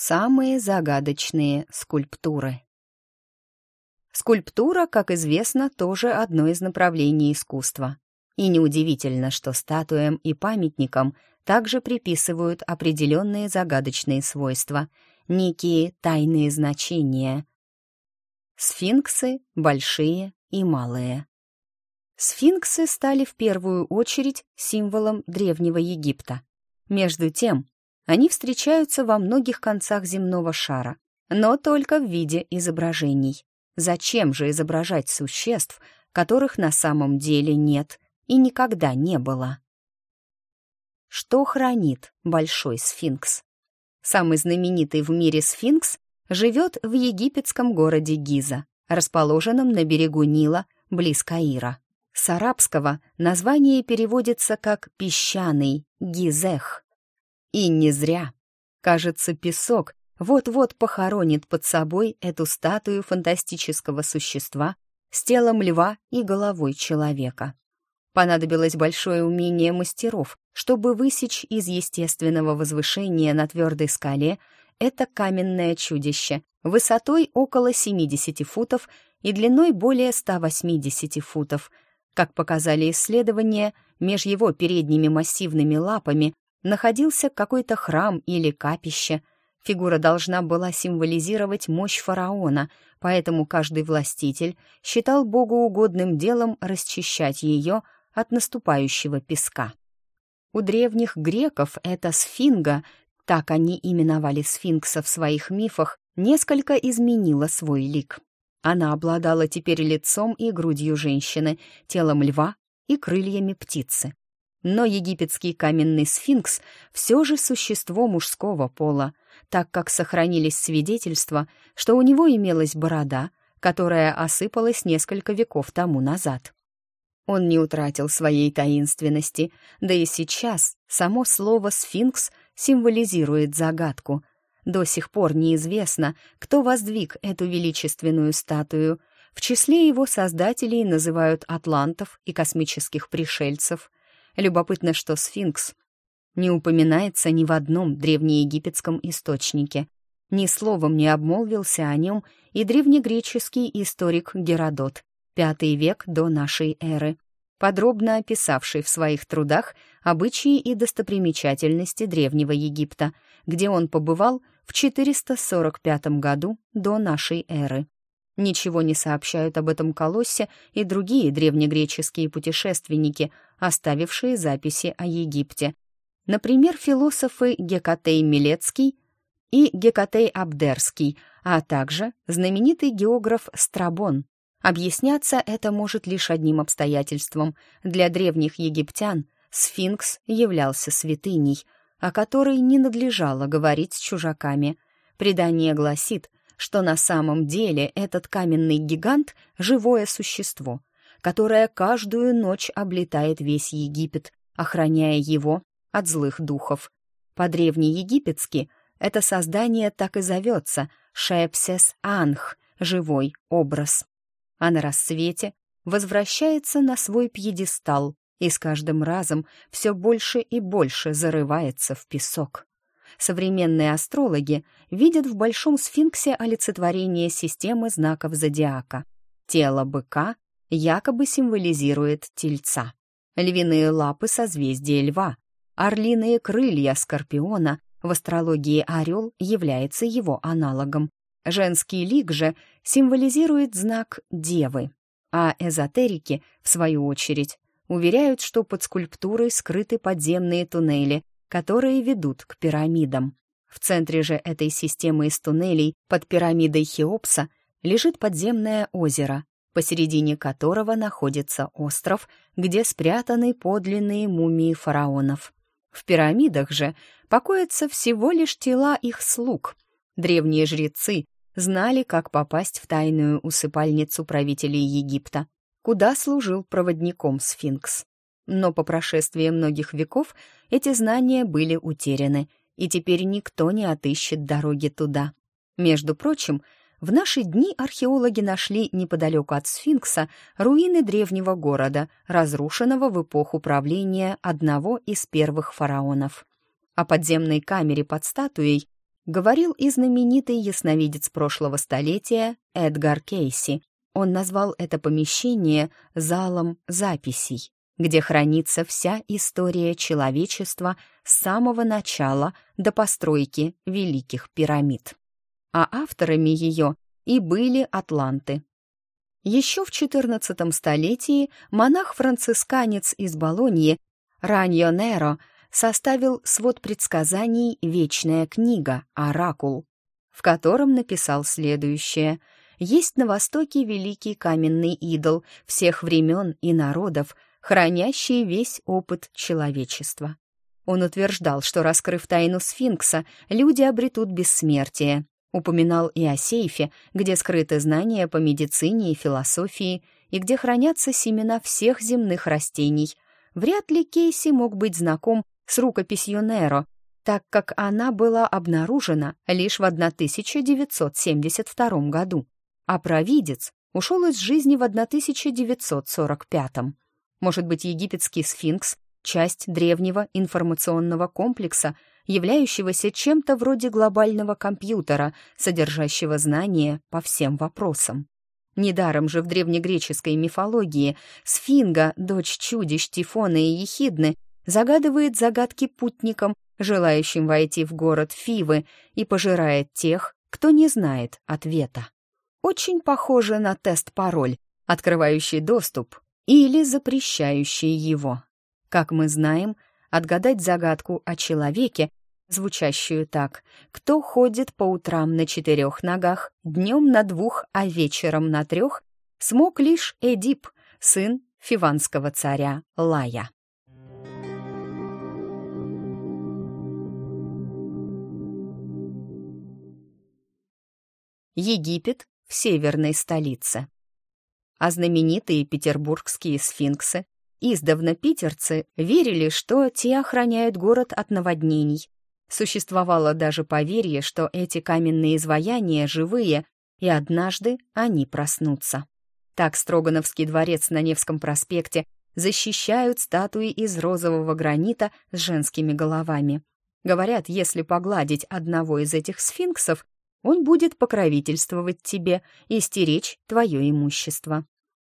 Самые загадочные скульптуры. Скульптура, как известно, тоже одно из направлений искусства. И неудивительно, что статуям и памятникам также приписывают определенные загадочные свойства, некие тайные значения. Сфинксы — большие и малые. Сфинксы стали в первую очередь символом Древнего Египта. Между тем, они встречаются во многих концах земного шара, но только в виде изображений. Зачем же изображать существ, которых на самом деле нет и никогда не было? Что хранит Большой сфинкс? Самый знаменитый в мире сфинкс живет в египетском городе Гиза, расположенном на берегу Нила, близ Каира. С арабского название переводится как «песчаный», «гизех», и не зря. Кажется, песок вот-вот похоронит под собой эту статую фантастического существа с телом льва и головой человека. Понадобилось большое умение мастеров, чтобы высечь из естественного возвышения на твердой скале это каменное чудище высотой около 70 футов и длиной более 180 футов. Как показали исследования, меж его передними массивными лапами находился какой-то храм или капище. Фигура должна была символизировать мощь фараона, поэтому каждый властитель считал богоугодным делом расчищать ее от наступающего песка. У древних греков эта сфинга, так они именовали сфинкса в своих мифах, несколько изменила свой лик. Она обладала теперь лицом и грудью женщины, телом льва и крыльями птицы. Но египетский каменный сфинкс все же существо мужского пола, так как сохранились свидетельства, что у него имелась борода, которая осыпалась несколько веков тому назад. Он не утратил своей таинственности, да и сейчас само слово «сфинкс» символизирует загадку. До сих пор неизвестно, кто воздвиг эту величественную статую. В числе его создателей называют атлантов и космических пришельцев — Любопытно, что сфинкс не упоминается ни в одном древнеегипетском источнике. Ни словом не обмолвился о нем и древнегреческий историк Геродот, V век до нашей эры, подробно описавший в своих трудах обычаи и достопримечательности Древнего Египта, где он побывал в 445 году до нашей эры. Ничего не сообщают об этом колоссе и другие древнегреческие путешественники, оставившие записи о Египте. Например, философы Гекатей Милецкий и Гекатей Абдерский, а также знаменитый географ Страбон. Объясняться это может лишь одним обстоятельством. Для древних египтян сфинкс являлся святыней, о которой не надлежало говорить с чужаками. Предание гласит, что на самом деле этот каменный гигант — живое существо, которое каждую ночь облетает весь Египет, охраняя его от злых духов. По-древнеегипетски это создание так и зовется Шепсес Анх — живой образ. А на рассвете возвращается на свой пьедестал и с каждым разом все больше и больше зарывается в песок. Современные астрологи видят в Большом сфинксе олицетворение системы знаков зодиака. Тело быка якобы символизирует тельца. Львиные лапы — созвездие льва. Орлиные крылья скорпиона в астрологии орел является его аналогом. Женский лик же символизирует знак девы. А эзотерики, в свою очередь, уверяют, что под скульптурой скрыты подземные туннели, которые ведут к пирамидам. В центре же этой системы из туннелей под пирамидой Хеопса лежит подземное озеро, посередине которого находится остров, где спрятаны подлинные мумии фараонов. В пирамидах же покоятся всего лишь тела их слуг. Древние жрецы знали, как попасть в тайную усыпальницу правителей Египта, куда служил проводником сфинкс. Но по прошествии многих веков эти знания были утеряны, и теперь никто не отыщет дороги туда. Между прочим, в наши дни археологи нашли неподалеку от сфинкса руины древнего города, разрушенного в эпоху правления одного из первых фараонов. О подземной камере под статуей говорил и знаменитый ясновидец прошлого столетия Эдгар Кейси. Он назвал это помещение «залом записей», где хранится вся история человечества с самого начала до постройки Великих пирамид. А авторами ее и были атланты. Еще в XIV столетии монах-францисканец из Болоньи Раньо Неро составил свод предсказаний «Вечная книга» «Оракул», в котором написал следующее. «Есть на Востоке великий каменный идол всех времен и народов, хранящий весь опыт человечества. Он утверждал, что, раскрыв тайну сфинкса, люди обретут бессмертие. Упоминал и о сейфе, где скрыты знания по медицине и философии, и где хранятся семена всех земных растений. Вряд ли Кейси мог быть знаком с рукописью Неро, так как она была обнаружена лишь в 1972 году, а провидец ушел из жизни в 1945. Может быть, египетский сфинкс — часть древнего информационного комплекса, являющегося чем-то вроде глобального компьютера, содержащего знания по всем вопросам. Недаром же в древнегреческой мифологии Сфинга, дочь чудищ Тифона и Ехидны, загадывает загадки путникам, желающим войти в город Фивы, и пожирает тех, кто не знает ответа. Очень похоже на тест-пароль, открывающий доступ или запрещающий его. Как мы знаем, отгадать загадку о человеке, звучащую так «Кто ходит по утрам на четырех ногах, днем на двух, а вечером на трех», смог лишь Эдип, сын фиванского царя Лая. Египет в северной столице. А знаменитые петербургские сфинксы, издавна питерцы, верили, что те охраняют город от наводнений. Существовало даже поверье, что эти каменные изваяния живые, и однажды они проснутся. Так Строгановский дворец на Невском проспекте защищают статуи из розового гранита с женскими головами. Говорят, если погладить одного из этих сфинксов, он будет покровительствовать тебе и стеречь твое имущество.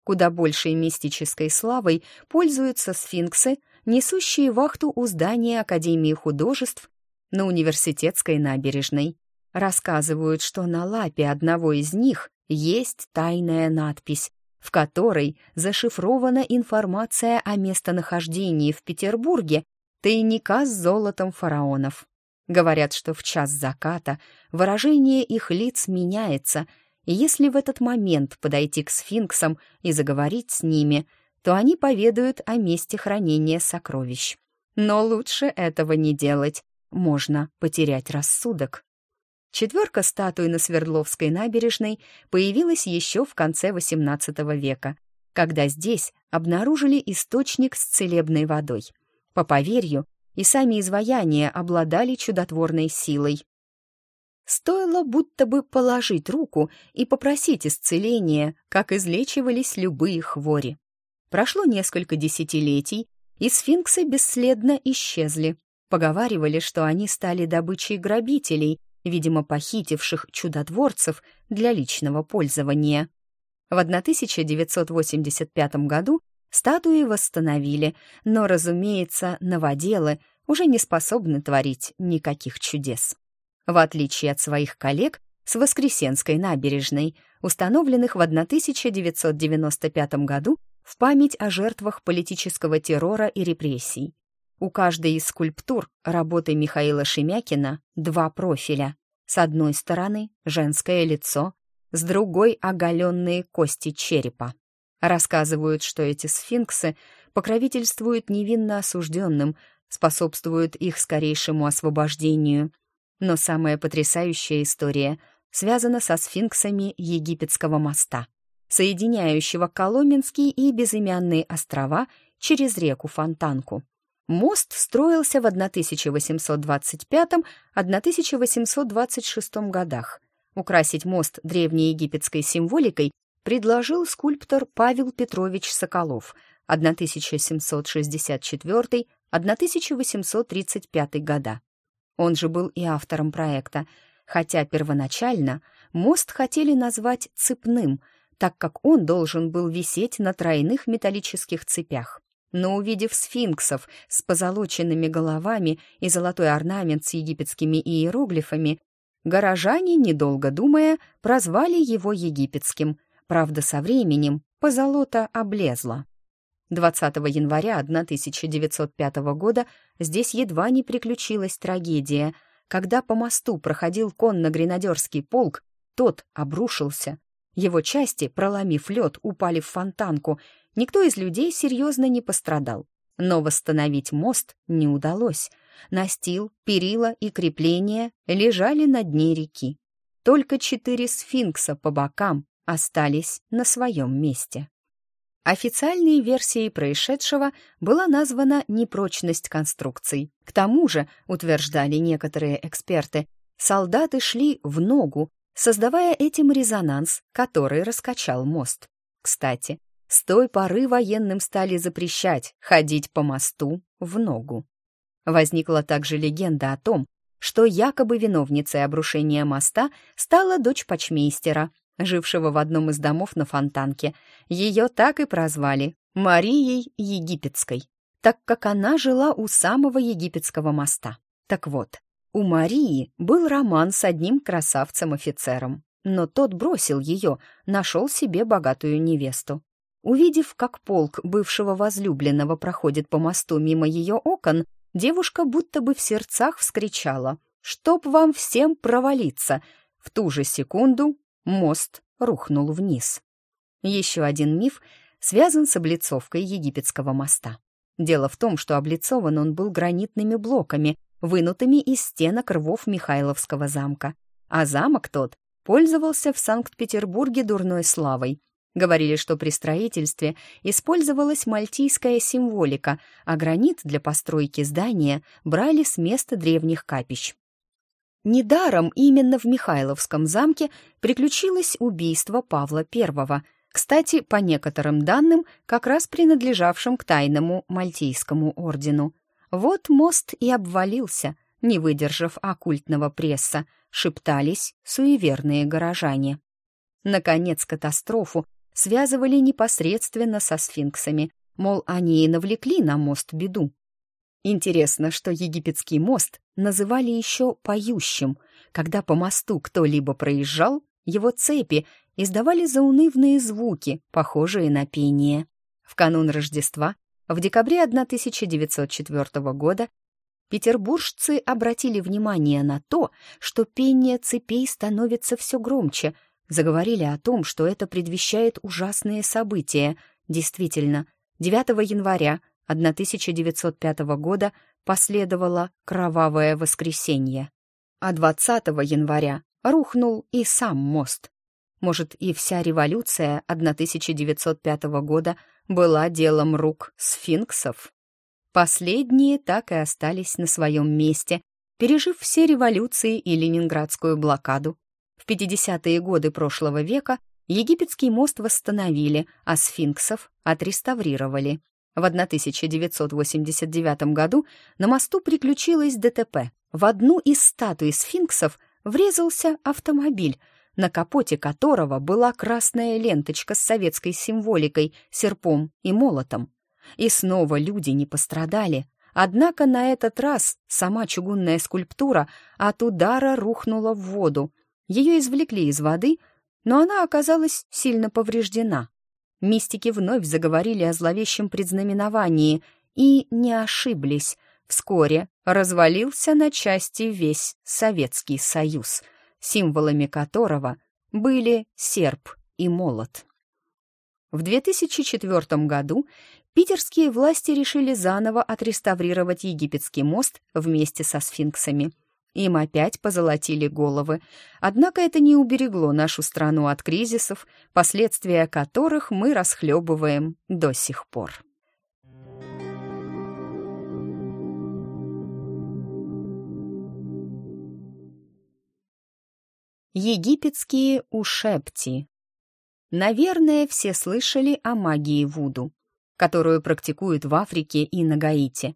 Куда большей мистической славой пользуются сфинксы, несущие вахту у здания Академии художеств на университетской набережной. Рассказывают, что на лапе одного из них есть тайная надпись, в которой зашифрована информация о местонахождении в Петербурге тайника с золотом фараонов. Говорят, что в час заката выражение их лиц меняется, и если в этот момент подойти к сфинксам и заговорить с ними, то они поведают о месте хранения сокровищ. Но лучше этого не делать, можно потерять рассудок. Четверка статуй на Свердловской набережной появилась еще в конце XVIII века, когда здесь обнаружили источник с целебной водой. По поверью, и сами изваяния обладали чудотворной силой. Стоило будто бы положить руку и попросить исцеления, как излечивались любые хвори. Прошло несколько десятилетий, и сфинксы бесследно исчезли. Поговаривали, что они стали добычей грабителей, видимо, похитивших чудотворцев для личного пользования. В 1985 году Статуи восстановили, но, разумеется, новоделы уже не способны творить никаких чудес. В отличие от своих коллег с Воскресенской набережной, установленных в 1995 году в память о жертвах политического террора и репрессий. У каждой из скульптур работы Михаила Шемякина два профиля. С одной стороны — женское лицо, с другой — оголенные кости черепа. Рассказывают, что эти сфинксы покровительствуют невинно осужденным, способствуют их скорейшему освобождению. Но самая потрясающая история связана со сфинксами Египетского моста, соединяющего Коломенский и безымянные острова через реку Фонтанку. Мост строился в 1825-1826 годах. Украсить мост древнеегипетской символикой предложил скульптор Павел Петрович Соколов 1764-1835 года. он же был и автором проекта, хотя первоначально мост хотели назвать цепным, так как он должен был висеть на тройных металлических цепях. Но увидев сфинксов с позолоченными головами и золотой орнамент с египетскими иероглифами, горожане, недолго думая, прозвали его египетским. Правда, со временем позолота облезла. 20 января 1905 года здесь едва не приключилась трагедия. Когда по мосту проходил конно-гренадерский полк, тот обрушился. Его части, проломив лед, упали в фонтанку. Никто из людей серьезно не пострадал. Но восстановить мост не удалось. Настил, перила и крепления лежали на дне реки. Только четыре сфинкса по бокам остались на своем месте. Официальной версией происшедшего была названа непрочность конструкций. К тому же, утверждали некоторые эксперты, солдаты шли в ногу, создавая этим резонанс, который раскачал мост. Кстати, с той поры военным стали запрещать ходить по мосту в ногу. Возникла также легенда о том, что якобы виновницей обрушения моста стала дочь почмейстера, жившего в одном из домов на Фонтанке. Ее так и прозвали Марией Египетской, так как она жила у самого египетского моста. Так вот, у Марии был роман с одним красавцем-офицером, но тот бросил ее, нашел себе богатую невесту. Увидев, как полк бывшего возлюбленного проходит по мосту мимо ее окон, девушка будто бы в сердцах вскричала «Чтоб вам всем провалиться!» В ту же секунду Мост рухнул вниз. Еще один миф связан с облицовкой египетского моста. Дело в том, что облицован он был гранитными блоками, вынутыми из стенок рвов Михайловского замка. А замок тот пользовался в Санкт-Петербурге дурной славой. Говорили, что при строительстве использовалась мальтийская символика, а гранит для постройки здания брали с места древних капищ. Недаром именно в Михайловском замке приключилось убийство Павла I, кстати, по некоторым данным, как раз принадлежавшим к тайному Мальтийскому ордену. Вот мост и обвалился, не выдержав оккультного пресса, шептались суеверные горожане. Наконец, катастрофу связывали непосредственно со сфинксами, мол, они и навлекли на мост беду. Интересно, что египетский мост называли еще «поющим». Когда по мосту кто-либо проезжал, его цепи издавали заунывные звуки, похожие на пение. В канун Рождества, в декабре 1904 года, петербуржцы обратили внимание на то, что пение цепей становится все громче, заговорили о том, что это предвещает ужасные события. Действительно, 9 января 1905 года последовало кровавое воскресенье. А 20 января рухнул и сам мост. Может, и вся революция 1905 года была делом рук сфинксов? Последние так и остались на своем месте, пережив все революции и ленинградскую блокаду. В 50-е годы прошлого века египетский мост восстановили, а сфинксов отреставрировали. В 1989 году на мосту приключилось ДТП. В одну из статуй сфинксов врезался автомобиль, на капоте которого была красная ленточка с советской символикой, серпом и молотом. И снова люди не пострадали. Однако на этот раз сама чугунная скульптура от удара рухнула в воду. Ее извлекли из воды, но она оказалась сильно повреждена. Мистики вновь заговорили о зловещем предзнаменовании и не ошиблись. Вскоре развалился на части весь Советский Союз, символами которого были серп и молот. В 2004 году питерские власти решили заново отреставрировать египетский мост вместе со сфинксами – им опять позолотили головы. Однако это не уберегло нашу страну от кризисов, последствия которых мы расхлебываем до сих пор. Египетские ушепти. Наверное, все слышали о магии Вуду, которую практикуют в Африке и на Гаити.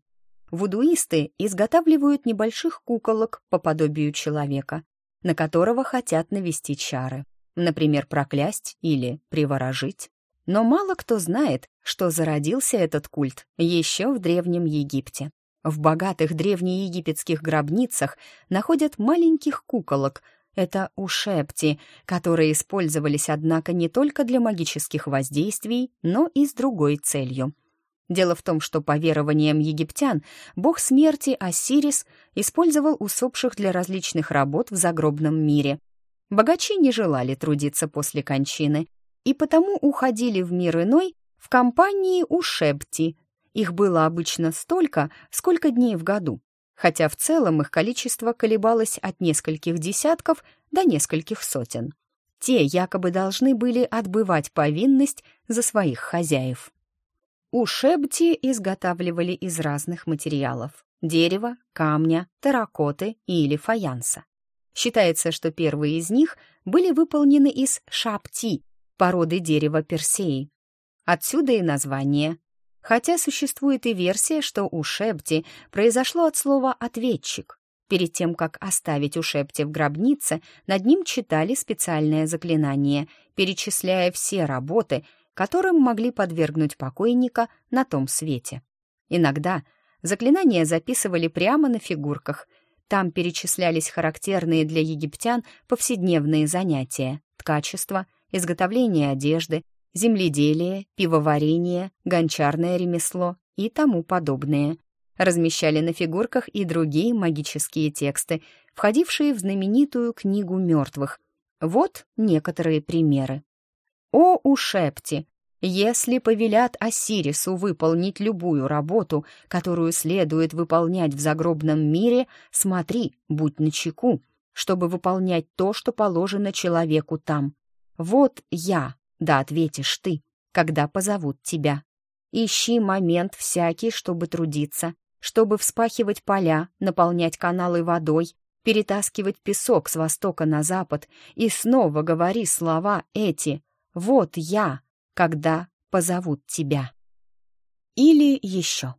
Вудуисты изготавливают небольших куколок по подобию человека, на которого хотят навести чары, например, проклясть или приворожить. Но мало кто знает, что зародился этот культ еще в Древнем Египте. В богатых древнеегипетских гробницах находят маленьких куколок. Это ушепти, которые использовались, однако, не только для магических воздействий, но и с другой целью. Дело в том, что по верованиям египтян бог смерти Осирис использовал усопших для различных работ в загробном мире. Богачи не желали трудиться после кончины, и потому уходили в мир иной в компании ушепти, их было обычно столько, сколько дней в году, хотя в целом их количество колебалось от нескольких десятков до нескольких сотен. Те якобы должны были отбывать повинность за своих хозяев. Ушебти изготавливали из разных материалов — дерева, камня, терракоты или фаянса. Считается, что первые из них были выполнены из шапти, породы дерева Персеи. Отсюда и название Хотя существует и версия, что у произошло от слова «ответчик». Перед тем, как оставить у в гробнице, над ним читали специальное заклинание, перечисляя все работы, которым могли подвергнуть покойника на том свете. Иногда заклинания записывали прямо на фигурках. Там перечислялись характерные для египтян повседневные занятия — ткачество, изготовление одежды, земледелие, пивоварение, гончарное ремесло и тому подобное. Размещали на фигурках и другие магические тексты, входившие в знаменитую книгу мертвых. Вот некоторые примеры. «О ушепти! Если повелят Осирису выполнить любую работу, которую следует выполнять в загробном мире, смотри, будь начеку, чтобы выполнять то, что положено человеку там. Вот я, да ответишь ты, когда позовут тебя. Ищи момент всякий, чтобы трудиться, чтобы вспахивать поля, наполнять каналы водой, перетаскивать песок с востока на запад и снова говори слова эти «Вот я», когда позовут тебя. Или еще.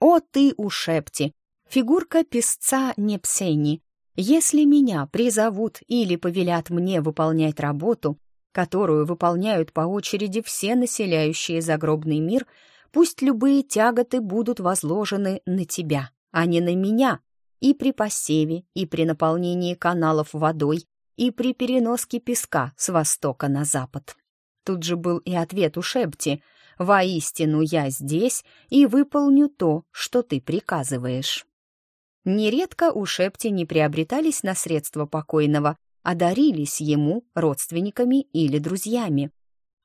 «О ты, ушепти, фигурка песца Непсени, если меня призовут или повелят мне выполнять работу, которую выполняют по очереди все населяющие загробный мир, пусть любые тяготы будут возложены на тебя, а не на меня, и при посеве, и при наполнении каналов водой, и при переноске песка с востока на запад. Тут же был и ответ у Шепти «Воистину я здесь и выполню то, что ты приказываешь». Нередко у Шепти не приобретались на средства покойного, одарились ему родственниками или друзьями.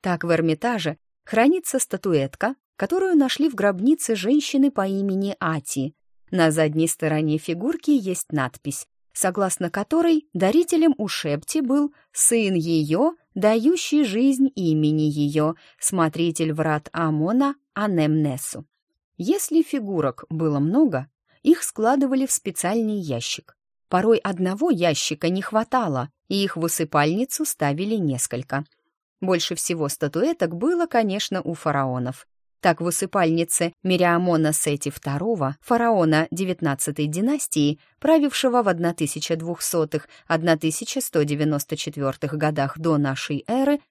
Так в Эрмитаже хранится статуэтка, которую нашли в гробнице женщины по имени Ати. На задней стороне фигурки есть надпись, согласно которой дарителем у Шепти был сын ее, дающий жизнь имени ее, смотритель врат Амона Анемнесу. Если фигурок было много, их складывали в специальный ящик. Порой одного ящика не хватало, и их в усыпальницу ставили несколько. Больше всего статуэток было, конечно, у фараонов. Так в усыпальнице Мириамона Сети II, фараона XIX династии, правившего в 1200-1194 годах до нашей эры,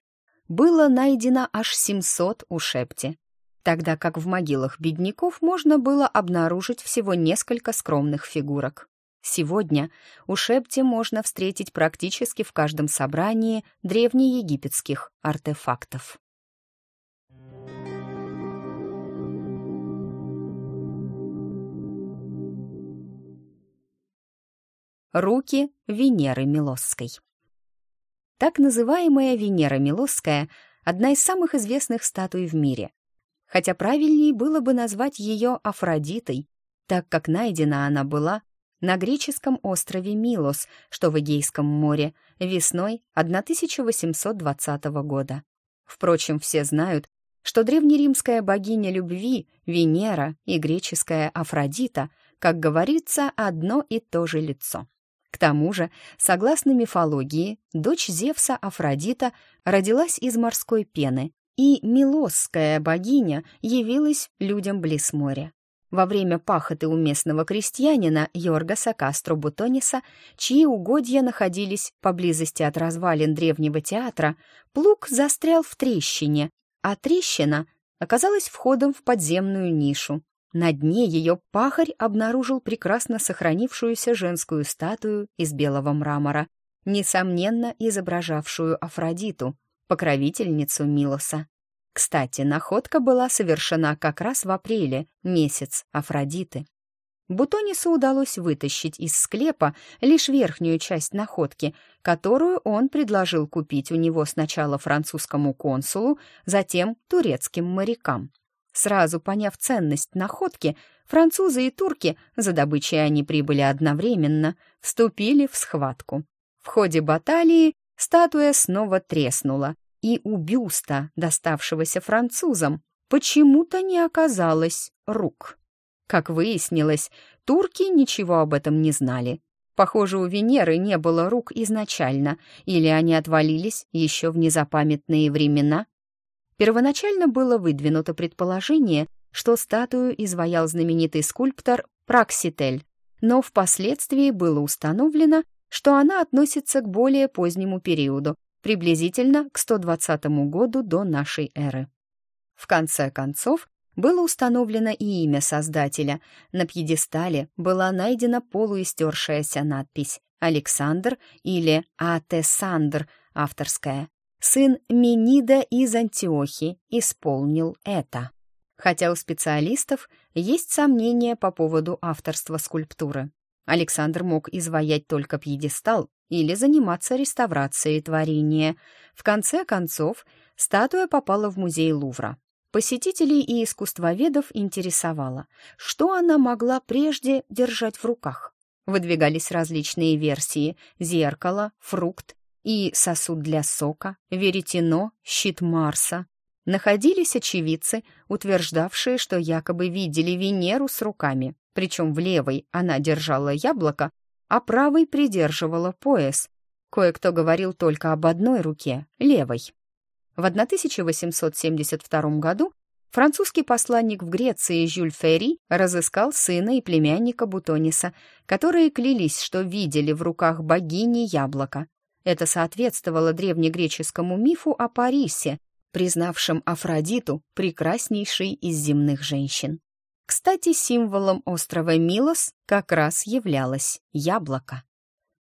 было найдено аж 700 у Шепти, тогда как в могилах бедняков можно было обнаружить всего несколько скромных фигурок. Сегодня у Шепти можно встретить практически в каждом собрании древнеегипетских артефактов. Руки Венеры Милосской Так называемая Венера Милосская — одна из самых известных статуй в мире, хотя правильнее было бы назвать ее Афродитой, так как найдена она была на греческом острове Милос, что в Эгейском море, весной 1820 года. Впрочем, все знают, что древнеримская богиня любви Венера и греческая Афродита, как говорится, одно и то же лицо. К тому же, согласно мифологии, дочь Зевса Афродита родилась из морской пены, и милосская богиня явилась людям близ моря. во время пахоты у местного крестьянина Йоргаса Кастро Бутониса, чьи угодья находились поблизости от развалин древнего театра, плуг застрял в трещине, а трещина оказалась входом в подземную нишу. На дне ее пахарь обнаружил прекрасно сохранившуюся женскую статую из белого мрамора, несомненно изображавшую Афродиту, покровительницу Милоса. Кстати, находка была совершена как раз в апреле, месяц Афродиты. Бутонису удалось вытащить из склепа лишь верхнюю часть находки, которую он предложил купить у него сначала французскому консулу, затем турецким морякам. Сразу поняв ценность находки, французы и турки, за добычей они прибыли одновременно, вступили в схватку. В ходе баталии статуя снова треснула, и у бюста, доставшегося французам, почему-то не оказалось рук. Как выяснилось, турки ничего об этом не знали. Похоже, у Венеры не было рук изначально, или они отвалились еще в незапамятные времена. Первоначально было выдвинуто предположение, что статую изваял знаменитый скульптор Пракситель, но впоследствии было установлено, что она относится к более позднему периоду, приблизительно к 120 году до нашей эры. В конце концов, было установлено и имя создателя. На пьедестале была найдена полуистершаяся надпись «Александр» или «Атесандр» авторская. Сын Менида из Антиохи исполнил это. Хотя у специалистов есть сомнения по поводу авторства скульптуры. Александр мог изваять только пьедестал или заниматься реставрацией творения. В конце концов, статуя попала в музей Лувра. Посетителей и искусствоведов интересовало, что она могла прежде держать в руках. Выдвигались различные версии — зеркало, фрукт и сосуд для сока, веретено, щит Марса. Находились очевидцы, утверждавшие, что якобы видели Венеру с руками, причем в левой она держала яблоко, а правой придерживала пояс. Кое-кто говорил только об одной руке, левой. В 1872 году французский посланник в Греции Жюль Ферри разыскал сына и племянника Бутониса, которые клялись, что видели в руках богини яблоко. Это соответствовало древнегреческому мифу о Парисе, признавшем Афродиту прекраснейшей из земных женщин. Кстати, символом острова Милос как раз являлось яблоко.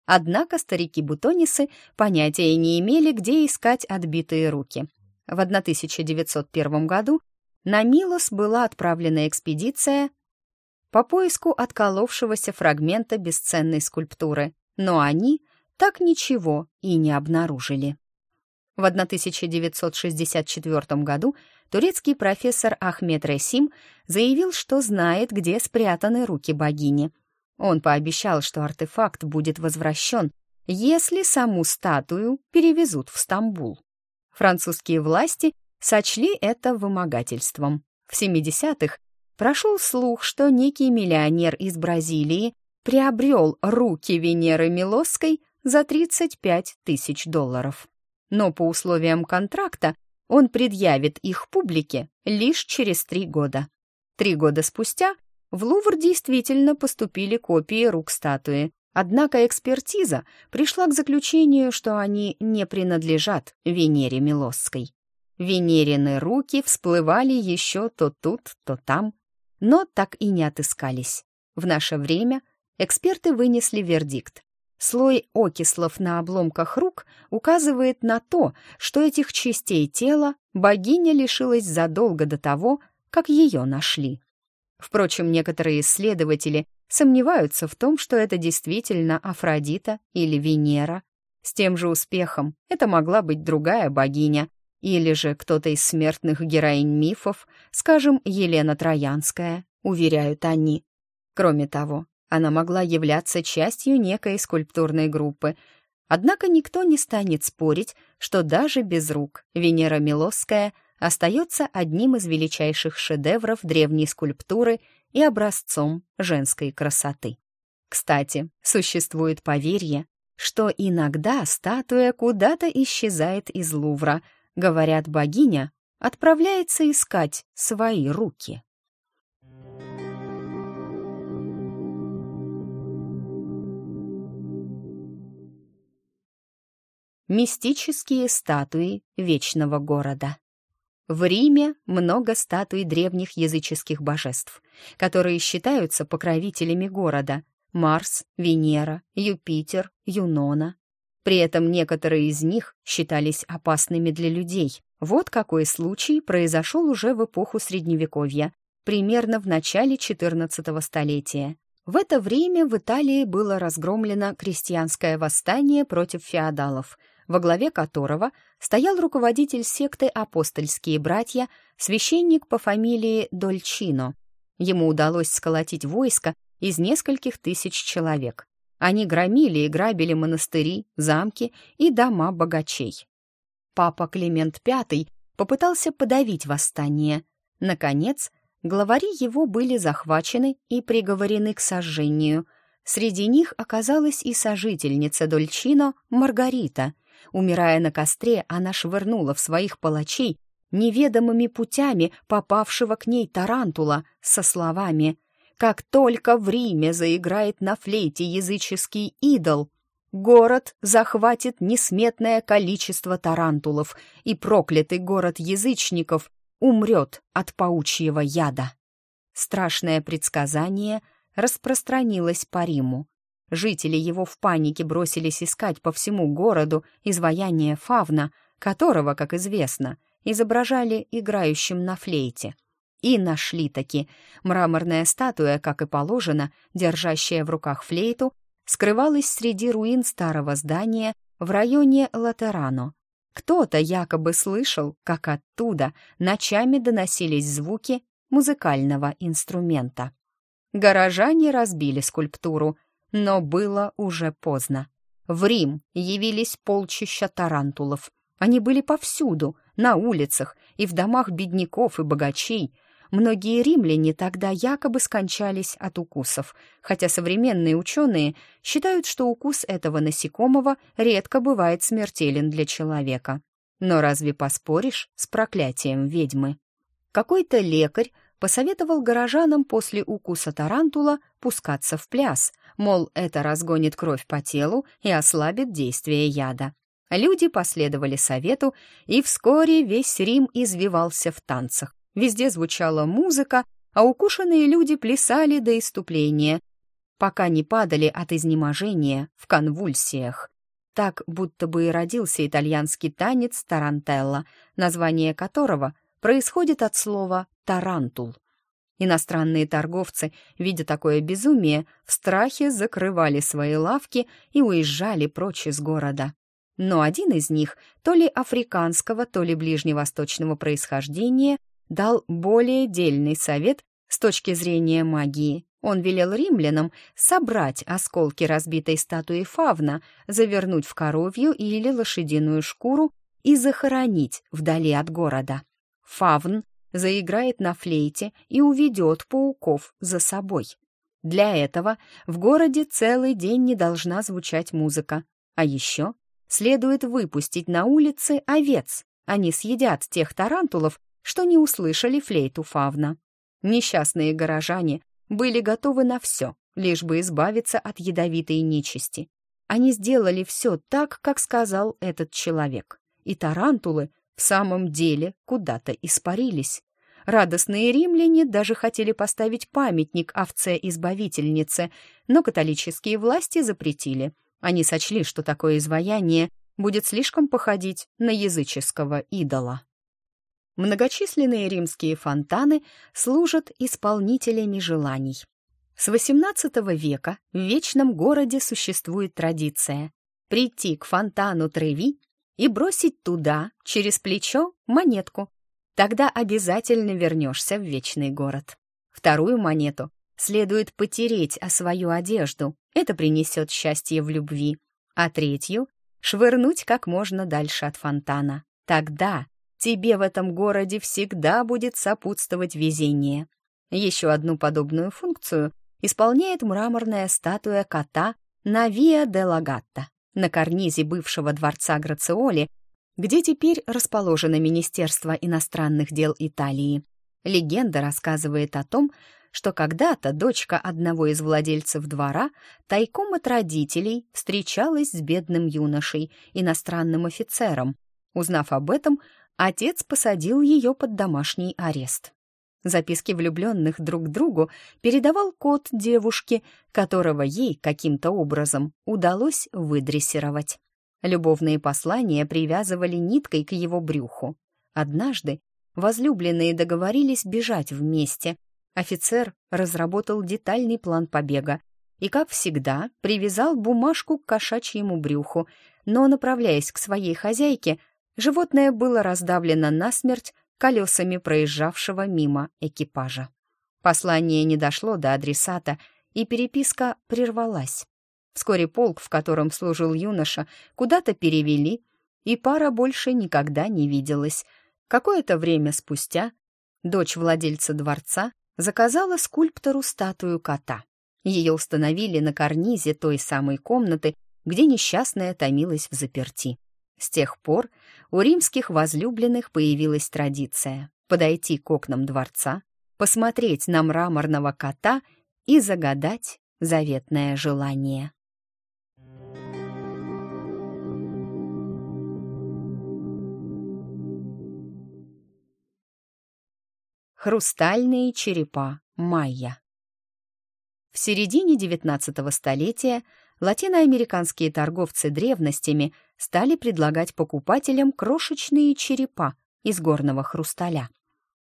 Однако старики-бутонисы понятия не имели, где искать отбитые руки. В 1901 году на Милос была отправлена экспедиция по поиску отколовшегося фрагмента бесценной скульптуры, но они так ничего и не обнаружили. В 1964 году турецкий профессор Ахмед Ресим заявил, что знает, где спрятаны руки богини. Он пообещал, что артефакт будет возвращен, если саму статую перевезут в Стамбул. Французские власти сочли это вымогательством. В 70-х прошел слух, что некий миллионер из Бразилии приобрел руки Венеры Милосской за 35 тысяч долларов но по условиям контракта он предъявит их публике лишь через три года. Три года спустя в Лувр действительно поступили копии рук статуи, однако экспертиза пришла к заключению, что они не принадлежат Венере Милосской. Венерины руки всплывали еще то тут, то там, но так и не отыскались. В наше время эксперты вынесли вердикт. Слой окислов на обломках рук указывает на то, что этих частей тела богиня лишилась задолго до того, как ее нашли. Впрочем, некоторые исследователи сомневаются в том, что это действительно Афродита или Венера. С тем же успехом это могла быть другая богиня, или же кто-то из смертных героинь мифов, скажем, Елена Троянская, уверяют они. Кроме того, она могла являться частью некой скульптурной группы. Однако никто не станет спорить, что даже без рук Венера Милосская остается одним из величайших шедевров древней скульптуры и образцом женской красоты. Кстати, существует поверье, что иногда статуя куда-то исчезает из Лувра, говорят, богиня отправляется искать свои руки. Мистические статуи вечного города. В Риме много статуй древних языческих божеств, которые считаются покровителями города — Марс, Венера, Юпитер, Юнона. При этом некоторые из них считались опасными для людей. Вот какой случай произошел уже в эпоху Средневековья, примерно в начале XIV столетия. В это время в Италии было разгромлено крестьянское восстание против феодалов — во главе которого стоял руководитель секты «Апостольские братья», священник по фамилии Дольчино. Ему удалось сколотить войско из нескольких тысяч человек. Они громили и грабили монастыри, замки и дома богачей. Папа Климент V попытался подавить восстание. Наконец, главари его были захвачены и приговорены к сожжению. Среди них оказалась и сожительница Дольчино Маргарита — Умирая на костре, она швырнула в своих палачей неведомыми путями попавшего к ней тарантула со словами «Как только в Риме заиграет на флейте языческий идол, город захватит несметное количество тарантулов, и проклятый город язычников умрет от паучьего яда». Страшное предсказание распространилось по Риму. Жители его в панике бросились искать по всему городу изваяние фавна, которого, как известно, изображали играющим на флейте. И нашли-таки. Мраморная статуя, как и положено, держащая в руках флейту, скрывалась среди руин старого здания в районе Латерано. Кто-то якобы слышал, как оттуда ночами доносились звуки музыкального инструмента. Горожане разбили скульптуру — но было уже поздно. В Рим явились полчища тарантулов. Они были повсюду, на улицах и в домах бедняков и богачей. Многие римляне тогда якобы скончались от укусов, хотя современные ученые считают, что укус этого насекомого редко бывает смертелен для человека. Но разве поспоришь с проклятием ведьмы? Какой-то лекарь посоветовал горожанам после укуса тарантула пускаться в пляс, мол, это разгонит кровь по телу и ослабит действие яда. Люди последовали совету, и вскоре весь Рим извивался в танцах. Везде звучала музыка, а укушенные люди плясали до иступления, пока не падали от изнеможения в конвульсиях. Так будто бы и родился итальянский танец тарантелла, название которого происходит от слова «тарантул». Иностранные торговцы, видя такое безумие, в страхе закрывали свои лавки и уезжали прочь из города. Но один из них, то ли африканского, то ли ближневосточного происхождения, дал более дельный совет с точки зрения магии. Он велел римлянам собрать осколки разбитой статуи фавна, завернуть в коровью или лошадиную шкуру и захоронить вдали от города. Фавн заиграет на флейте и уведет пауков за собой. Для этого в городе целый день не должна звучать музыка. А еще следует выпустить на улицы овец. Они съедят тех тарантулов, что не услышали флейту фавна. Несчастные горожане были готовы на все, лишь бы избавиться от ядовитой нечисти. Они сделали все так, как сказал этот человек. И тарантулы в самом деле куда-то испарились. Радостные римляне даже хотели поставить памятник овце-избавительнице, но католические власти запретили. Они сочли, что такое изваяние будет слишком походить на языческого идола. Многочисленные римские фонтаны служат исполнителями желаний. С XVIII века в Вечном городе существует традиция прийти к фонтану Треви и бросить туда, через плечо, монетку. Тогда обязательно вернешься в вечный город. Вторую монету следует потереть о свою одежду, это принесет счастье в любви. А третью — швырнуть как можно дальше от фонтана. Тогда тебе в этом городе всегда будет сопутствовать везение. Еще одну подобную функцию исполняет мраморная статуя кота на Виа де Лагатта на карнизе бывшего дворца Грациоли, где теперь расположено Министерство иностранных дел Италии. Легенда рассказывает о том, что когда-то дочка одного из владельцев двора тайком от родителей встречалась с бедным юношей, иностранным офицером. Узнав об этом, отец посадил ее под домашний арест. Записки влюбленных друг другу передавал кот девушки, которого ей каким-то образом удалось выдрессировать. Любовные послания привязывали ниткой к его брюху. Однажды возлюбленные договорились бежать вместе. Офицер разработал детальный план побега и, как всегда, привязал бумажку к кошачьему брюху, но, направляясь к своей хозяйке, животное было раздавлено насмерть колесами проезжавшего мимо экипажа. Послание не дошло до адресата, и переписка прервалась. Вскоре полк, в котором служил юноша, куда-то перевели, и пара больше никогда не виделась. Какое-то время спустя дочь владельца дворца заказала скульптору статую кота. Ее установили на карнизе той самой комнаты, где несчастная томилась в заперти. С тех пор у римских возлюбленных появилась традиция подойти к окнам дворца, посмотреть на мраморного кота и загадать заветное желание. Хрустальные черепа майя В середине XIX столетия латиноамериканские торговцы древностями стали предлагать покупателям крошечные черепа из горного хрусталя.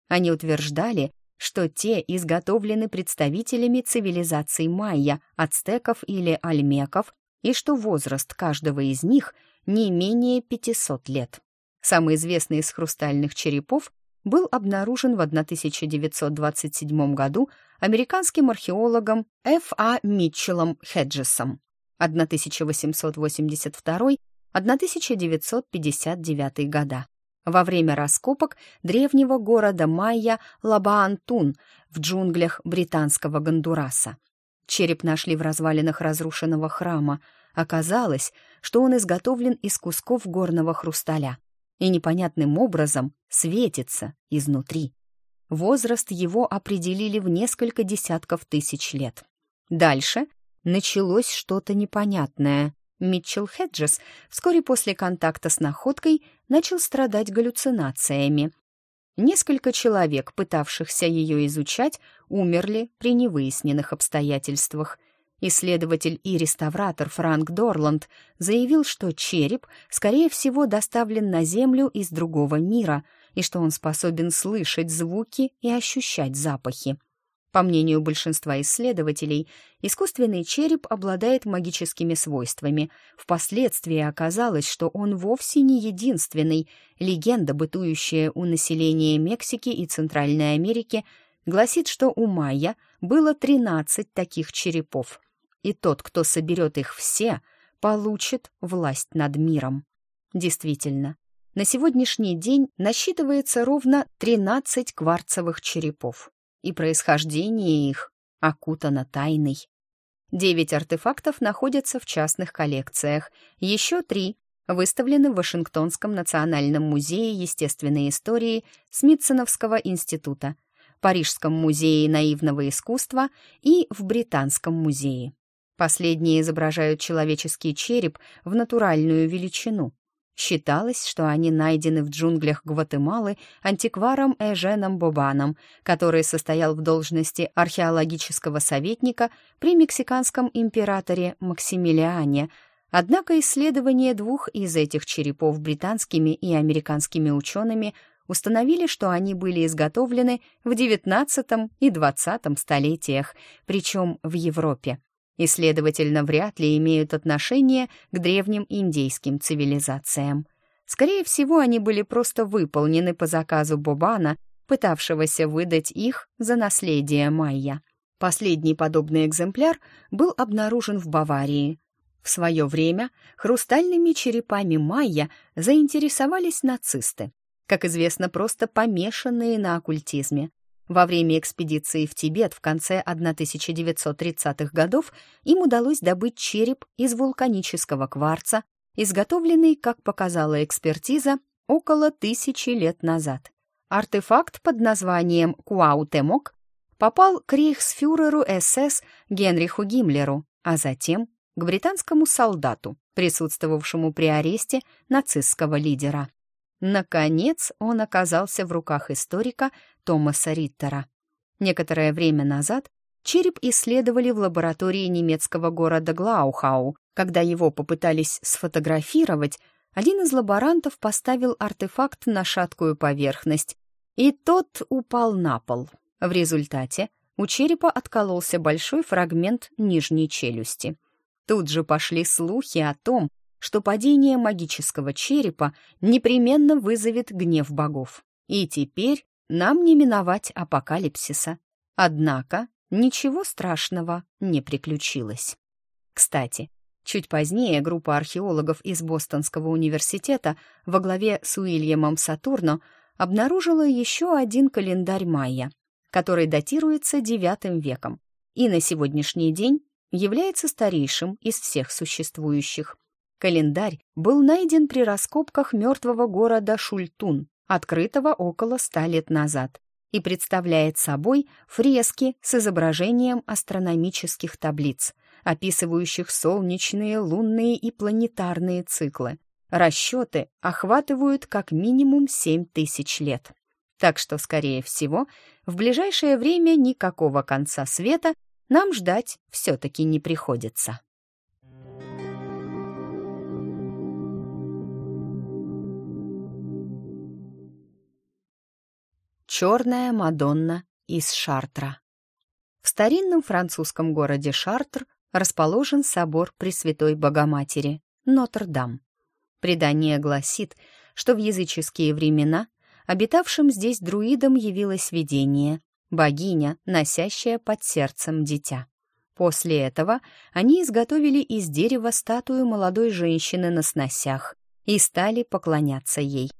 Они утверждали, что те изготовлены представителями цивилизаций майя, ацтеков или альмеков, и что возраст каждого из них не менее 500 лет. Самый известный из хрустальных черепов был обнаружен в 1927 году американским археологом Ф. А. Митчеллом Хеджесом. 1882-1959 года. Во время раскопок древнего города Майя Лабаантун в джунглях британского Гондураса. Череп нашли в развалинах разрушенного храма. Оказалось, что он изготовлен из кусков горного хрусталя и непонятным образом светится изнутри. Возраст его определили в несколько десятков тысяч лет. Дальше началось что-то непонятное. Митчелл Хеджес вскоре после контакта с находкой начал страдать галлюцинациями. Несколько человек, пытавшихся ее изучать, умерли при невыясненных обстоятельствах. Исследователь и реставратор Франк Дорланд заявил, что череп, скорее всего, доставлен на Землю из другого мира и что он способен слышать звуки и ощущать запахи. По мнению большинства исследователей, искусственный череп обладает магическими свойствами. Впоследствии оказалось, что он вовсе не единственный. Легенда, бытующая у населения Мексики и Центральной Америки, гласит, что у майя было 13 таких черепов. И тот, кто соберет их все, получит власть над миром. Действительно, на сегодняшний день насчитывается ровно 13 кварцевых черепов и происхождение их окутано тайной. Девять артефактов находятся в частных коллекциях, еще три выставлены в Вашингтонском национальном музее естественной истории Смитсоновского института, Парижском музее наивного искусства и в Британском музее. Последние изображают человеческий череп в натуральную величину, Считалось, что они найдены в джунглях Гватемалы антикваром Эженом Бобаном, который состоял в должности археологического советника при мексиканском императоре Максимилиане. Однако исследование двух из этих черепов британскими и американскими учеными установили, что они были изготовлены в XIX и XX столетиях, причем в Европе и, следовательно, вряд ли имеют отношение к древним индейским цивилизациям. Скорее всего, они были просто выполнены по заказу Бобана, пытавшегося выдать их за наследие майя. Последний подобный экземпляр был обнаружен в Баварии. В свое время хрустальными черепами майя заинтересовались нацисты, как известно, просто помешанные на оккультизме. Во время экспедиции в Тибет в конце 1930-х годов им удалось добыть череп из вулканического кварца, изготовленный, как показала экспертиза, около тысячи лет назад. артефакт под названием Куаутемок попал к рейхсфюреру СС Генриху Гиммлеру, а затем к британскому солдату, присутствовавшему при аресте нацистского лидера. Наконец он оказался в руках историка Томаса Риттера. Некоторое время назад череп исследовали в лаборатории немецкого города Глаухау. Когда его попытались сфотографировать, один из лаборантов поставил артефакт на шаткую поверхность, и тот упал на пол. В результате у черепа откололся большой фрагмент нижней челюсти. Тут же пошли слухи о том, что падение магического черепа непременно вызовет гнев богов. И теперь нам не миновать апокалипсиса. Однако ничего страшного не приключилось. Кстати, чуть позднее группа археологов из Бостонского университета во главе с Уильямом Сатурно обнаружила еще один календарь майя, который датируется IX веком и на сегодняшний день является старейшим из всех существующих. Календарь был найден при раскопках мертвого города Шультун, открытого около ста лет назад, и представляет собой фрески с изображением астрономических таблиц, описывающих солнечные, лунные и планетарные циклы. Расчеты охватывают как минимум 7 тысяч лет. Так что, скорее всего, в ближайшее время никакого конца света нам ждать все-таки не приходится. Черная Мадонна из Шартра. В старинном французском городе Шартр расположен собор Пресвятой Богоматери, Нотр-Дам. Предание гласит, что в языческие времена обитавшим здесь друидам явилось видение, богиня, носящая под сердцем дитя. После этого они изготовили из дерева статую молодой женщины на сносях и стали поклоняться ей.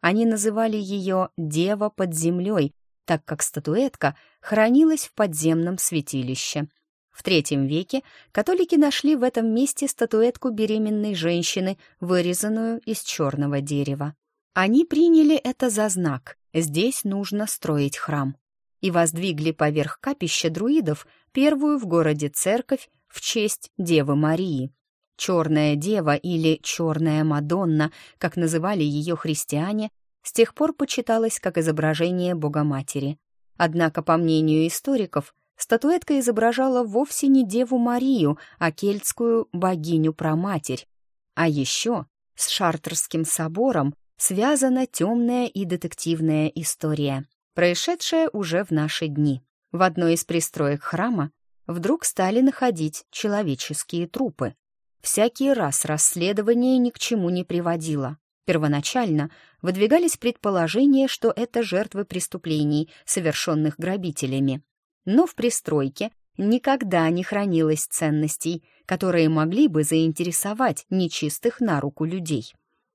Они называли ее «Дева под землей», так как статуэтка хранилась в подземном святилище. В третьем веке католики нашли в этом месте статуэтку беременной женщины, вырезанную из черного дерева. Они приняли это за знак «здесь нужно строить храм» и воздвигли поверх капища друидов первую в городе церковь в честь Девы Марии. Черная дева или черная Мадонна, как называли ее христиане, с тех пор почиталась как изображение Богоматери. Однако, по мнению историков, статуэтка изображала вовсе не Деву Марию, а кельтскую богиню-проматерь. А еще с Шартерским собором связана темная и детективная история, происшедшая уже в наши дни. В одной из пристроек храма вдруг стали находить человеческие трупы. Всякий раз расследование ни к чему не приводило. Первоначально выдвигались предположения, что это жертвы преступлений, совершенных грабителями. Но в пристройке никогда не хранилось ценностей, которые могли бы заинтересовать нечистых на руку людей.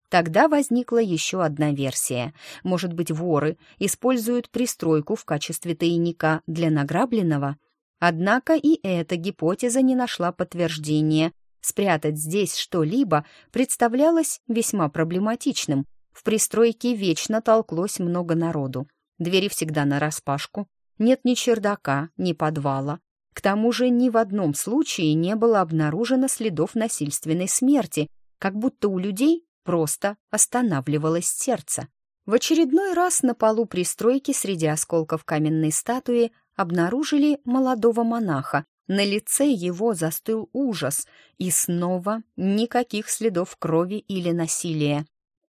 Тогда возникла еще одна версия. Может быть, воры используют пристройку в качестве тайника для награбленного? Однако и эта гипотеза не нашла подтверждения, Спрятать здесь что-либо представлялось весьма проблематичным. В пристройке вечно толклось много народу. Двери всегда нараспашку. Нет ни чердака, ни подвала. К тому же ни в одном случае не было обнаружено следов насильственной смерти, как будто у людей просто останавливалось сердце. В очередной раз на полу пристройки среди осколков каменной статуи обнаружили молодого монаха, на лице его застыл ужас, и снова никаких следов крови или насилия.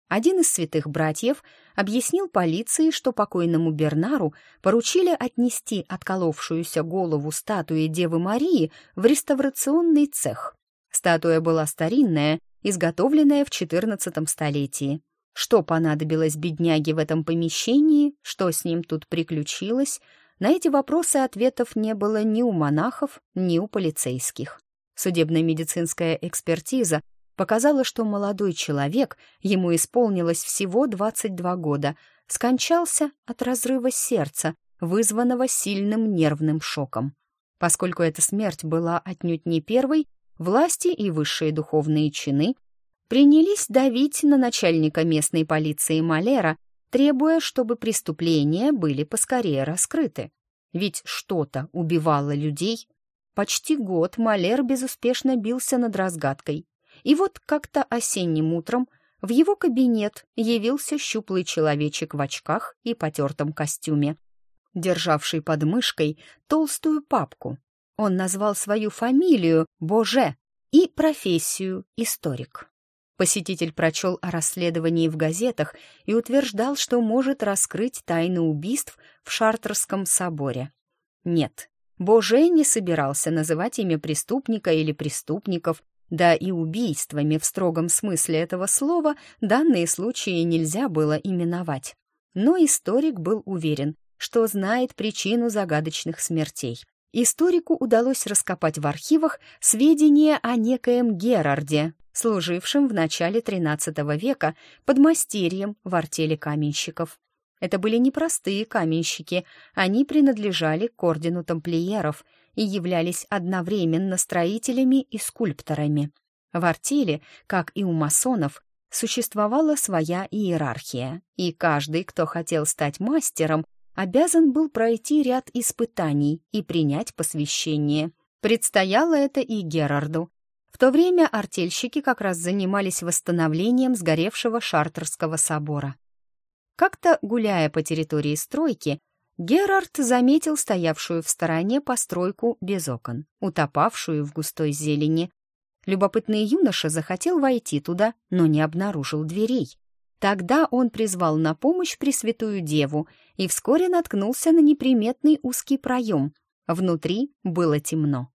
Один из святых братьев объяснил полиции, что покойному Бернару поручили отнести отколовшуюся голову статуи Девы Марии в реставрационный цех. Статуя была старинная, изготовленная в XIV столетии. Что понадобилось бедняге в этом помещении, что с ним тут приключилось — на эти вопросы ответов не было ни у монахов, ни у полицейских. Судебно-медицинская экспертиза показала, что молодой человек, ему исполнилось всего 22 года, скончался от разрыва сердца, вызванного сильным нервным шоком. Поскольку эта смерть была отнюдь не первой, власти и высшие духовные чины принялись давить на начальника местной полиции Малера требуя, чтобы преступления были поскорее раскрыты. Ведь что-то убивало людей. Почти год Малер безуспешно бился над разгадкой. И вот как-то осенним утром в его кабинет явился щуплый человечек в очках и потертом костюме, державший под мышкой толстую папку. Он назвал свою фамилию Боже и профессию историк. Посетитель прочел о расследовании в газетах и утверждал, что может раскрыть тайны убийств в Шартерском соборе. Нет, Боже не собирался называть имя преступника или преступников, да и убийствами в строгом смысле этого слова данные случаи нельзя было именовать. Но историк был уверен, что знает причину загадочных смертей. Историку удалось раскопать в архивах сведения о некоем Герарде, служившем в начале XIII века подмастерьем в артели каменщиков. Это были непростые каменщики, они принадлежали к ордену тамплиеров и являлись одновременно строителями и скульпторами. В артели, как и у масонов, существовала своя иерархия, и каждый, кто хотел стать мастером, обязан был пройти ряд испытаний и принять посвящение. Предстояло это и Герарду. В то время артельщики как раз занимались восстановлением сгоревшего Шартерского собора. Как-то, гуляя по территории стройки, Герард заметил стоявшую в стороне постройку без окон, утопавшую в густой зелени. Любопытный юноша захотел войти туда, но не обнаружил дверей. Тогда он призвал на помощь Пресвятую Деву и вскоре наткнулся на неприметный узкий проем. Внутри было темно.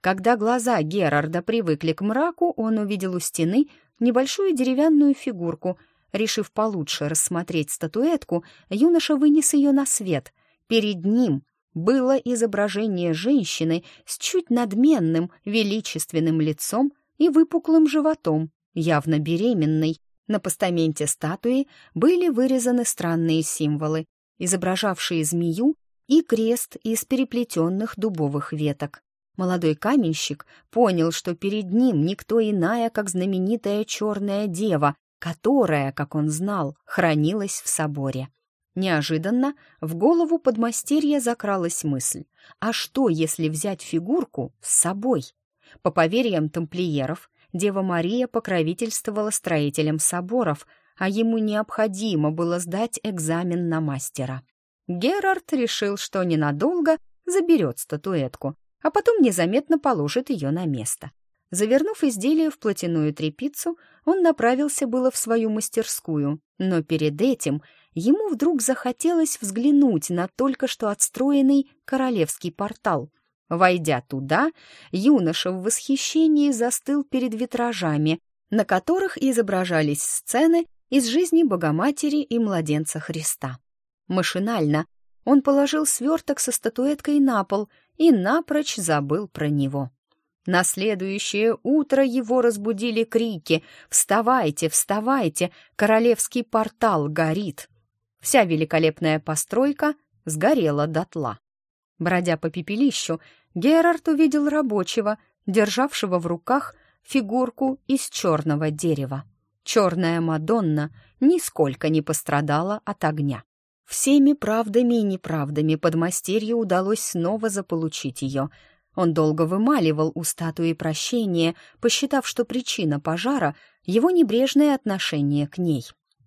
Когда глаза Герарда привыкли к мраку, он увидел у стены небольшую деревянную фигурку. Решив получше рассмотреть статуэтку, юноша вынес ее на свет. Перед ним было изображение женщины с чуть надменным, величественным лицом и выпуклым животом, явно беременной, на постаменте статуи были вырезаны странные символы, изображавшие змею и крест из переплетенных дубовых веток. Молодой каменщик понял, что перед ним никто иная, как знаменитая черная дева, которая, как он знал, хранилась в соборе. Неожиданно в голову подмастерья закралась мысль, а что, если взять фигурку с собой? По поверьям тамплиеров, Дева Мария покровительствовала строителям соборов, а ему необходимо было сдать экзамен на мастера. Герард решил, что ненадолго заберет статуэтку, а потом незаметно положит ее на место. Завернув изделие в платяную тряпицу, он направился было в свою мастерскую, но перед этим ему вдруг захотелось взглянуть на только что отстроенный королевский портал — Войдя туда, юноша в восхищении застыл перед витражами, на которых изображались сцены из жизни Богоматери и младенца Христа. Машинально он положил сверток со статуэткой на пол и напрочь забыл про него. На следующее утро его разбудили крики «Вставайте, вставайте! Королевский портал горит!» Вся великолепная постройка сгорела дотла. Бродя по пепелищу, Герард увидел рабочего, державшего в руках фигурку из черного дерева. Черная Мадонна нисколько не пострадала от огня. Всеми правдами и неправдами подмастерью удалось снова заполучить ее. Он долго вымаливал у статуи прощения, посчитав, что причина пожара — его небрежное отношение к ней.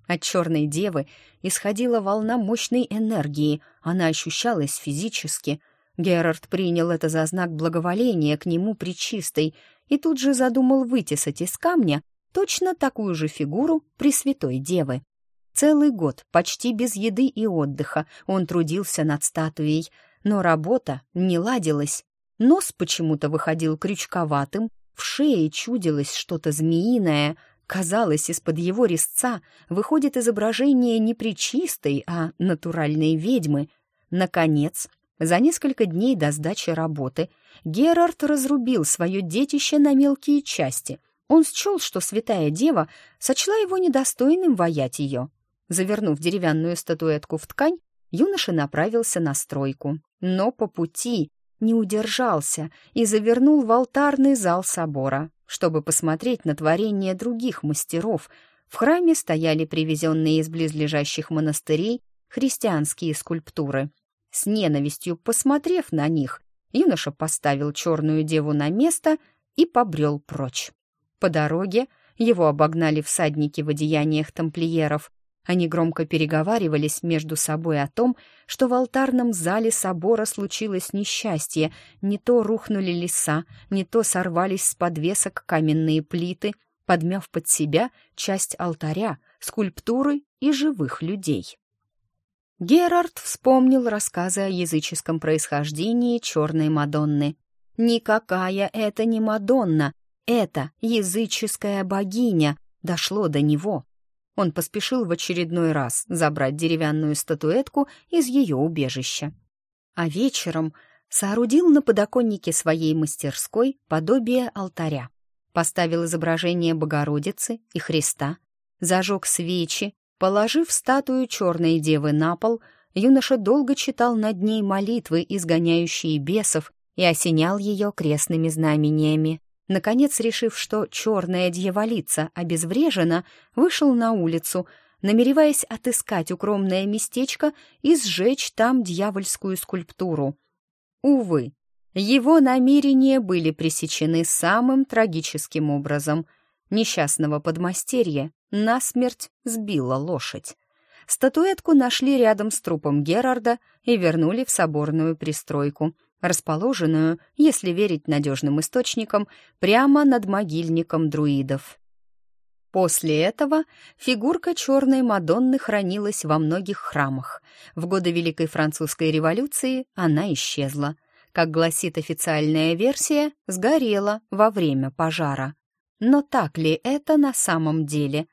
От черной девы исходила волна мощной энергии, она ощущалась физически — Герард принял это за знак благоволения к нему причистой и тут же задумал вытесать из камня точно такую же фигуру Пресвятой Девы. Целый год, почти без еды и отдыха, он трудился над статуей, но работа не ладилась. Нос почему-то выходил крючковатым, в шее чудилось что-то змеиное, казалось, из-под его резца выходит изображение не причистой, а натуральной ведьмы. Наконец, за несколько дней до сдачи работы Герард разрубил свое детище на мелкие части. Он счел, что святая дева сочла его недостойным воять ее. Завернув деревянную статуэтку в ткань, юноша направился на стройку. Но по пути не удержался и завернул в алтарный зал собора, чтобы посмотреть на творение других мастеров. В храме стояли привезенные из близлежащих монастырей христианские скульптуры. С ненавистью посмотрев на них, юноша поставил черную деву на место и побрел прочь. По дороге его обогнали всадники в одеяниях тамплиеров. Они громко переговаривались между собой о том, что в алтарном зале собора случилось несчастье, не то рухнули леса, не то сорвались с подвесок каменные плиты, подмяв под себя часть алтаря, скульптуры и живых людей. Герард вспомнил рассказы о языческом происхождении черной Мадонны. Никакая это не Мадонна, это языческая богиня, дошло до него. Он поспешил в очередной раз забрать деревянную статуэтку из ее убежища. А вечером соорудил на подоконнике своей мастерской подобие алтаря. Поставил изображение Богородицы и Христа, зажег свечи, положив статую черной девы на пол, юноша долго читал над ней молитвы, изгоняющие бесов, и осенял ее крестными знамениями. Наконец, решив, что черная дьяволица обезврежена, вышел на улицу, намереваясь отыскать укромное местечко и сжечь там дьявольскую скульптуру. Увы, его намерения были пресечены самым трагическим образом. Несчастного подмастерья насмерть сбила лошадь. Статуэтку нашли рядом с трупом Герарда и вернули в соборную пристройку — расположенную, если верить надежным источникам, прямо над могильником друидов. После этого фигурка черной Мадонны хранилась во многих храмах. В годы Великой Французской революции она исчезла. Как гласит официальная версия, сгорела во время пожара. Но так ли это на самом деле?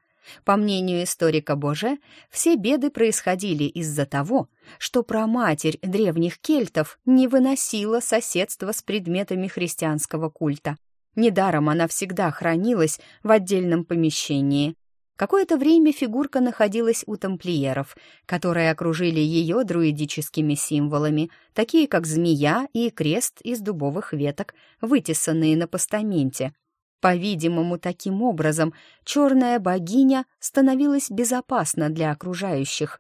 По мнению историка Боже, все беды происходили из-за того, что праматерь древних кельтов не выносила соседства с предметами христианского культа. Недаром она всегда хранилась в отдельном помещении. Какое-то время фигурка находилась у тамплиеров, которые окружили ее друидическими символами, такие как змея и крест из дубовых веток, вытесанные на постаменте — по-видимому, таким образом черная богиня становилась безопасна для окружающих.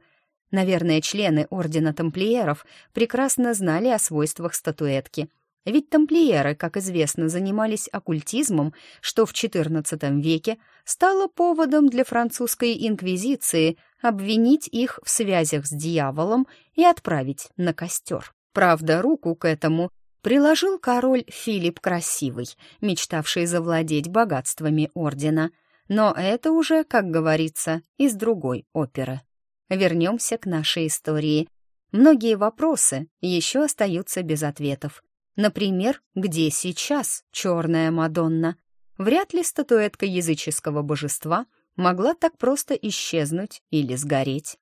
Наверное, члены Ордена Тамплиеров прекрасно знали о свойствах статуэтки. Ведь тамплиеры, как известно, занимались оккультизмом, что в XIV веке стало поводом для французской инквизиции обвинить их в связях с дьяволом и отправить на костер. Правда, руку к этому приложил король Филипп Красивый, мечтавший завладеть богатствами ордена. Но это уже, как говорится, из другой оперы. Вернемся к нашей истории. Многие вопросы еще остаются без ответов. Например, где сейчас черная Мадонна? Вряд ли статуэтка языческого божества могла так просто исчезнуть или сгореть.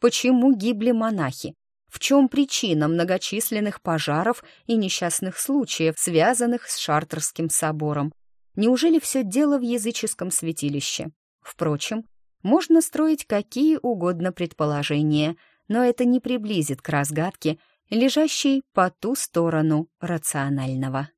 Почему гибли монахи? В чем причина многочисленных пожаров и несчастных случаев, связанных с Шартерским собором? Неужели все дело в языческом святилище? Впрочем, можно строить какие угодно предположения, но это не приблизит к разгадке, лежащей по ту сторону рационального.